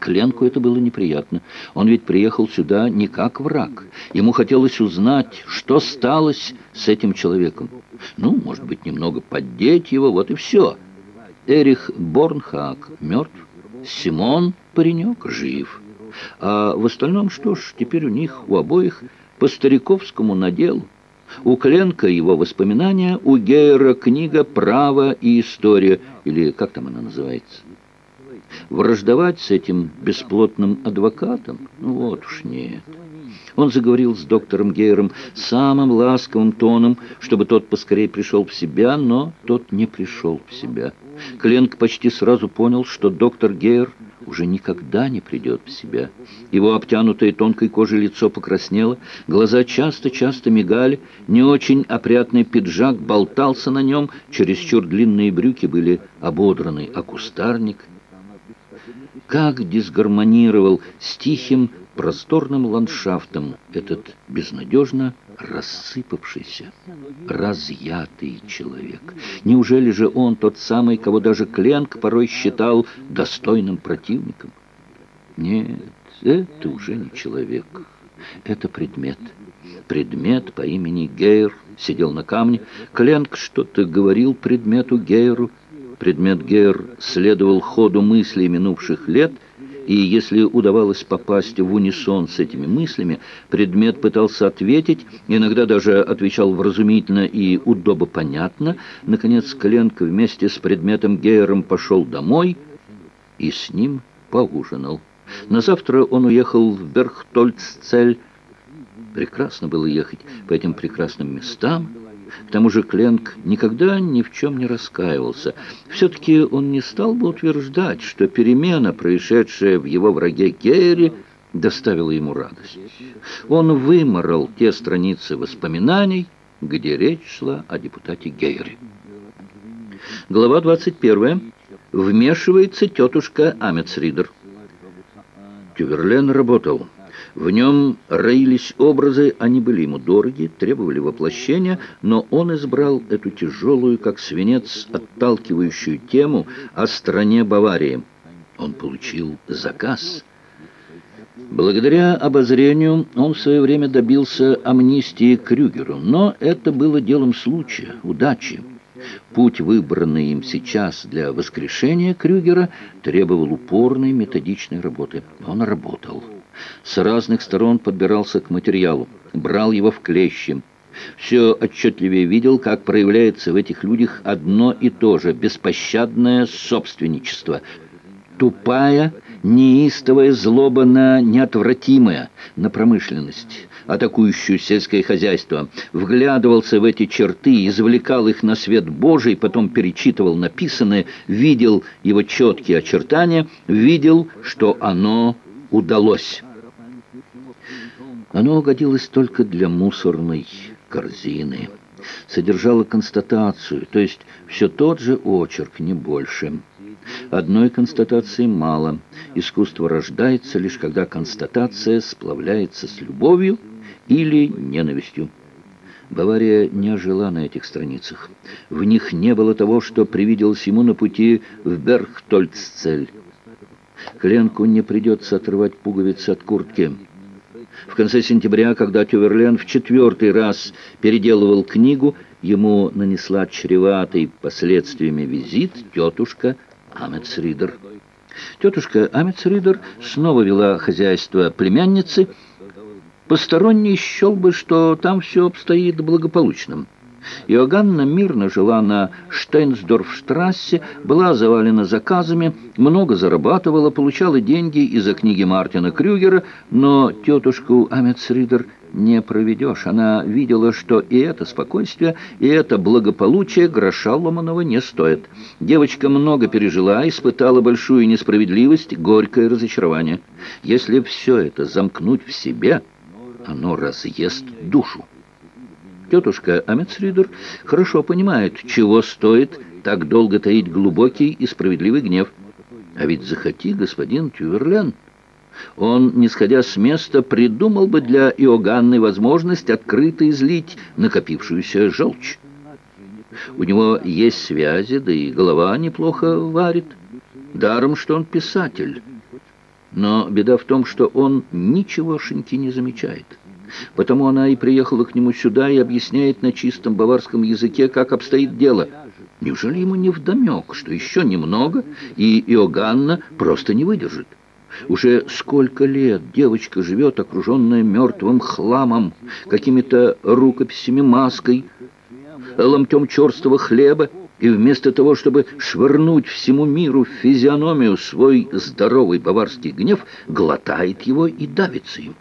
Кленку это было неприятно. Он ведь приехал сюда не как враг. Ему хотелось узнать, что сталось с этим человеком. Ну, может быть, немного поддеть его, вот и все. Эрих Борнхак мертв, Симон, паренек, жив. А в остальном, что ж, теперь у них, у обоих, по стариковскому наделу. У Кленка его воспоминания, у Гейера книга «Право и история», или как там она называется. Враждовать с этим бесплотным адвокатом? Ну вот уж нет. Он заговорил с доктором Гейером самым ласковым тоном, чтобы тот поскорее пришел в себя, но тот не пришел в себя. Кленк почти сразу понял, что доктор Гейер уже никогда не придет в себя. Его обтянутое тонкой кожей лицо покраснело, глаза часто-часто мигали, не очень опрятный пиджак болтался на нем, чересчур длинные брюки были ободраны, а кустарник как дисгармонировал с тихим просторным ландшафтом этот безнадежно рассыпавшийся, разъятый человек. Неужели же он тот самый, кого даже Кленк порой считал достойным противником? Нет, это уже не человек, это предмет. Предмет по имени Гейр сидел на камне. Кленк что-то говорил предмету Гейру, Предмет Гер следовал ходу мыслей минувших лет, и если удавалось попасть в унисон с этими мыслями, предмет пытался ответить, иногда даже отвечал вразумительно и удобопонятно. Наконец Кленко вместе с предметом Гейером пошел домой и с ним поужинал. На завтра он уехал в Берхтольццель. Прекрасно было ехать по этим прекрасным местам, к тому же Кленк никогда ни в чем не раскаивался. Все-таки он не стал бы утверждать, что перемена, происшедшая в его враге Гейри, доставила ему радость. Он выморал те страницы воспоминаний, где речь шла о депутате Гейри. Глава 21. Вмешивается тетушка Амецридер. Тюверлен работал. В нем роились образы, они были ему дороги, требовали воплощения, но он избрал эту тяжелую, как свинец, отталкивающую тему о стране Баварии. Он получил заказ. Благодаря обозрению он в свое время добился амнистии Крюгеру, но это было делом случая, удачи. Путь, выбранный им сейчас для воскрешения Крюгера, требовал упорной методичной работы. Он работал. С разных сторон подбирался к материалу, брал его в клещи. Все отчетливее видел, как проявляется в этих людях одно и то же беспощадное собственничество. Тупая, неистовая злоба на неотвратимое, на промышленность, атакующую сельское хозяйство, вглядывался в эти черты, извлекал их на свет Божий, потом перечитывал написанное, видел его четкие очертания, видел, что оно удалось. Оно угодилось только для мусорной корзины. Содержало констатацию, то есть все тот же очерк, не больше. Одной констатации мало. Искусство рождается лишь когда констатация сплавляется с любовью или ненавистью. Бавария не ожила на этих страницах. В них не было того, что привиделось ему на пути в Берхтольццель. Кленку не придется отрывать пуговицы от куртки. В конце сентября, когда Тюверлен в четвертый раз переделывал книгу, ему нанесла чреватый последствиями визит тетушка Амецридер. Тетушка Амецридер снова вела хозяйство племянницы. Посторонний счел бы, что там все обстоит благополучным. Иоганна мирно жила на Штейнсдорфштрассе, была завалена заказами, много зарабатывала, получала деньги из-за книги Мартина Крюгера, но тетушку Амецридер не проведешь. Она видела, что и это спокойствие, и это благополучие гроша ломаного не стоит. Девочка много пережила, испытала большую несправедливость, горькое разочарование. Если все это замкнуть в себе, оно разъест душу. Тетушка Амецридер хорошо понимает, чего стоит так долго таить глубокий и справедливый гнев. А ведь захоти господин Тюверлен... Он, не сходя с места, придумал бы для Иоганны возможность открыто излить накопившуюся желчь. У него есть связи, да и голова неплохо варит. Даром, что он писатель. Но беда в том, что он ничегошеньки не замечает. Потому она и приехала к нему сюда и объясняет на чистом баварском языке, как обстоит дело. Неужели ему не вдомек, что еще немного, и Иоганна просто не выдержит? Уже сколько лет девочка живет, окруженная мертвым хламом, какими-то рукописями, маской, ломтем черстого хлеба, и вместо того, чтобы швырнуть всему миру в физиономию свой здоровый баварский гнев, глотает его и давится им.